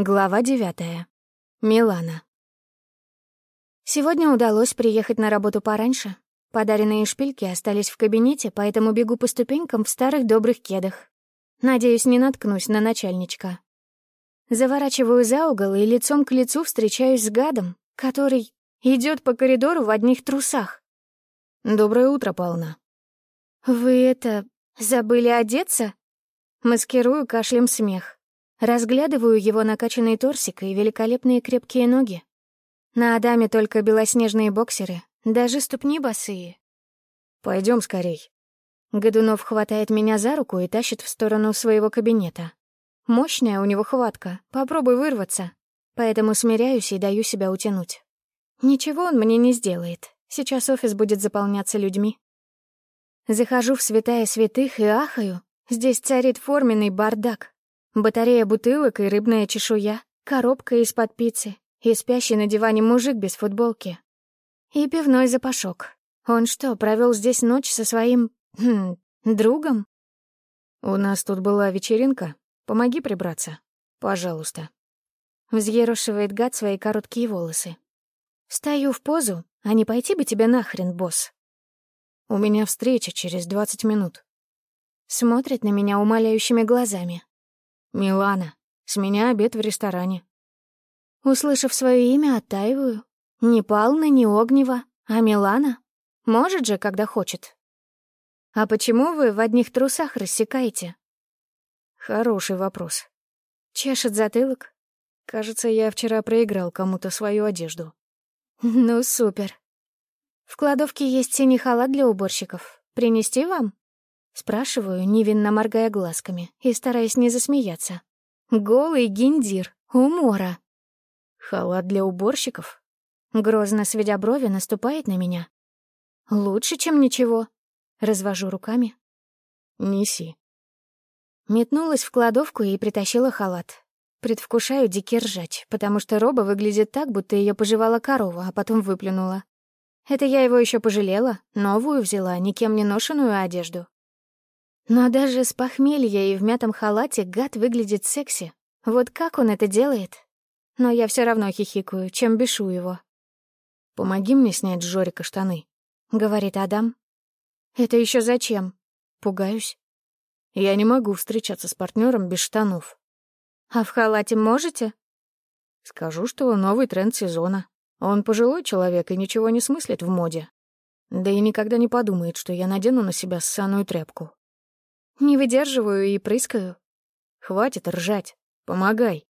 Глава девятая. Милана. Сегодня удалось приехать на работу пораньше. Подаренные шпильки остались в кабинете, поэтому бегу по ступенькам в старых добрых кедах. Надеюсь, не наткнусь на начальничка. Заворачиваю за угол и лицом к лицу встречаюсь с гадом, который идет по коридору в одних трусах. «Доброе утро, Павловна». «Вы это... забыли одеться?» Маскирую кашлем смех. Разглядываю его накачанный торсик и великолепные крепкие ноги. На Адаме только белоснежные боксеры, даже ступни босые. Пойдем скорей. Годунов хватает меня за руку и тащит в сторону своего кабинета. Мощная у него хватка, попробуй вырваться. Поэтому смиряюсь и даю себя утянуть. Ничего он мне не сделает. Сейчас офис будет заполняться людьми. Захожу в святая святых и ахаю. Здесь царит форменный бардак. Батарея бутылок и рыбная чешуя, коробка из-под пиццы и спящий на диване мужик без футболки. И пивной запашок. Он что, провел здесь ночь со своим... Хм, другом? «У нас тут была вечеринка. Помоги прибраться. Пожалуйста». Взъерошивает гад свои короткие волосы. Встаю в позу, а не пойти бы тебе нахрен, босс. У меня встреча через двадцать минут. Смотрит на меня умоляющими глазами. «Милана, с меня обед в ресторане». Услышав свое имя, оттаиваю. Не Пална, не Огнева, а Милана. Может же, когда хочет. «А почему вы в одних трусах рассекаете?» «Хороший вопрос». Чешет затылок. Кажется, я вчера проиграл кому-то свою одежду. Ну, супер. В кладовке есть синий халат для уборщиков. Принести вам? Спрашиваю, невинно моргая глазками и стараясь не засмеяться. Голый гиндир, умора. Халат для уборщиков? Грозно сведя брови, наступает на меня. Лучше, чем ничего. Развожу руками. Неси. Метнулась в кладовку и притащила халат. Предвкушаю дикий ржач, потому что роба выглядит так, будто ее пожевала корова, а потом выплюнула. Это я его еще пожалела, новую взяла, никем не ношенную одежду. Но даже с похмелья и в мятом халате гад выглядит секси. Вот как он это делает? Но я все равно хихикаю, чем бешу его. «Помоги мне снять с Жорика штаны», — говорит Адам. «Это еще зачем?» Пугаюсь. «Я не могу встречаться с партнером без штанов». «А в халате можете?» «Скажу, что новый тренд сезона. Он пожилой человек и ничего не смыслит в моде. Да и никогда не подумает, что я надену на себя ссаную тряпку. Не выдерживаю и прыскаю. Хватит ржать. Помогай.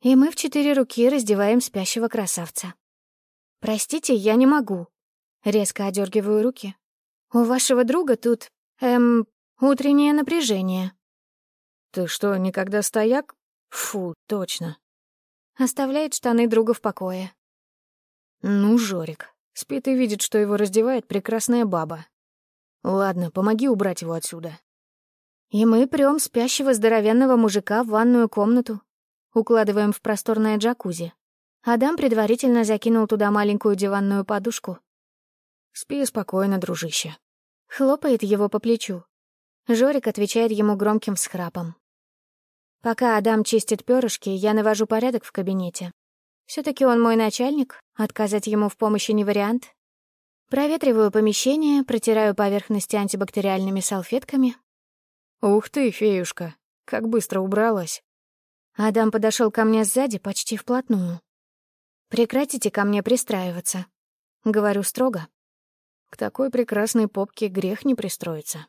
И мы в четыре руки раздеваем спящего красавца. Простите, я не могу. Резко одергиваю руки. У вашего друга тут, эм, утреннее напряжение. Ты что, никогда стояк? Фу, точно. Оставляет штаны друга в покое. Ну, Жорик, спит и видит, что его раздевает прекрасная баба. Ладно, помоги убрать его отсюда. И мы прём спящего здоровенного мужика в ванную комнату, укладываем в просторное джакузи. Адам предварительно закинул туда маленькую диванную подушку. «Спи спокойно, дружище». Хлопает его по плечу. Жорик отвечает ему громким всхрапом. Пока Адам чистит перышки, я навожу порядок в кабинете. все таки он мой начальник, отказать ему в помощи не вариант. Проветриваю помещение, протираю поверхности антибактериальными салфетками, «Ух ты, феюшка, как быстро убралась!» Адам подошел ко мне сзади почти вплотную. «Прекратите ко мне пристраиваться», — говорю строго. «К такой прекрасной попке грех не пристроиться.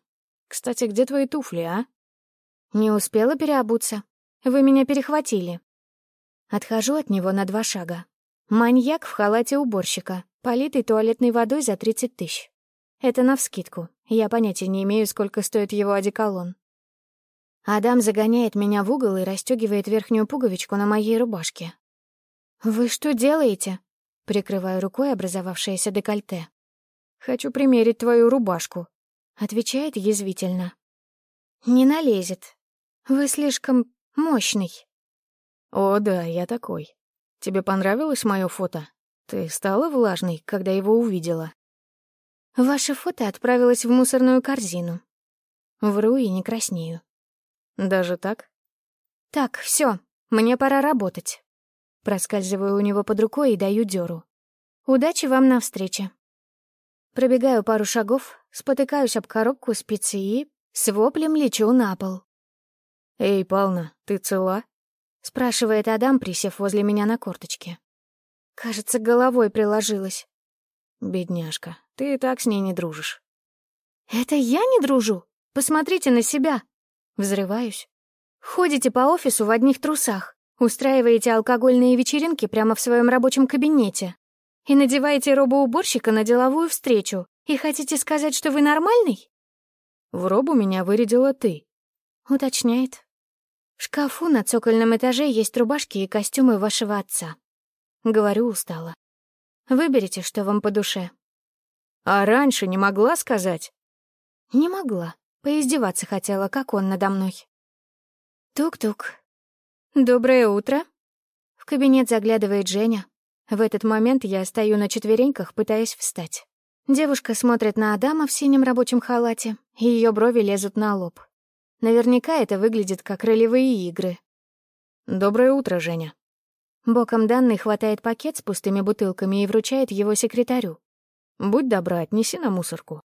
Кстати, где твои туфли, а?» «Не успела переобуться. Вы меня перехватили». Отхожу от него на два шага. Маньяк в халате уборщика, политый туалетной водой за 30 тысяч. Это навскидку. Я понятия не имею, сколько стоит его одеколон. Адам загоняет меня в угол и расстегивает верхнюю пуговичку на моей рубашке. «Вы что делаете?» Прикрываю рукой образовавшееся декольте. «Хочу примерить твою рубашку», — отвечает язвительно. «Не налезет. Вы слишком мощный». «О, да, я такой. Тебе понравилось мое фото? Ты стала влажной, когда его увидела?» «Ваше фото отправилось в мусорную корзину». Вру и не краснею. Даже так? Так, все. Мне пора работать. Проскальзываю у него под рукой и даю дёру. Удачи вам на встрече. Пробегаю пару шагов, спотыкаюсь об коробку спицы и с воплем лечу на пол. «Эй, Пална, ты цела?» — спрашивает Адам, присев возле меня на корточке. Кажется, головой приложилась. «Бедняжка, ты и так с ней не дружишь». «Это я не дружу? Посмотрите на себя!» Взрываюсь. «Ходите по офису в одних трусах, устраиваете алкогольные вечеринки прямо в своем рабочем кабинете и надеваете робу уборщика на деловую встречу, и хотите сказать, что вы нормальный?» «В робу меня вырядила ты», — уточняет. «В шкафу на цокольном этаже есть рубашки и костюмы вашего отца». Говорю устало. «Выберите, что вам по душе». «А раньше не могла сказать?» «Не могла. Поиздеваться хотела, как он надо мной». Тук-тук. «Доброе утро». В кабинет заглядывает Женя. В этот момент я стою на четвереньках, пытаясь встать. Девушка смотрит на Адама в синем рабочем халате, и ее брови лезут на лоб. Наверняка это выглядит как ролевые игры. «Доброе утро, Женя». Боком данный хватает пакет с пустыми бутылками и вручает его секретарю. «Будь добра, отнеси на мусорку».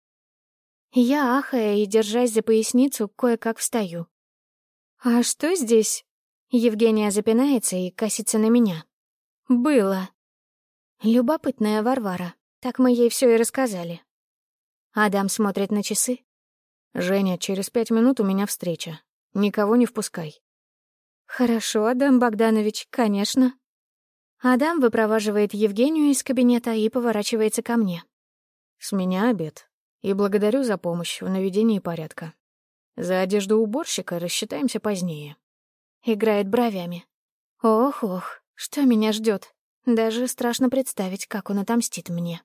Я, ахая и держась за поясницу, кое-как встаю. «А что здесь?» Евгения запинается и косится на меня. «Было». Любопытная Варвара. Так мы ей все и рассказали. Адам смотрит на часы. «Женя, через пять минут у меня встреча. Никого не впускай». «Хорошо, Адам Богданович, конечно». Адам выпроваживает Евгению из кабинета и поворачивается ко мне. «С меня обед. И благодарю за помощь в наведении порядка. За одежду уборщика рассчитаемся позднее». Играет бровями. «Ох-ох, что меня ждет. Даже страшно представить, как он отомстит мне.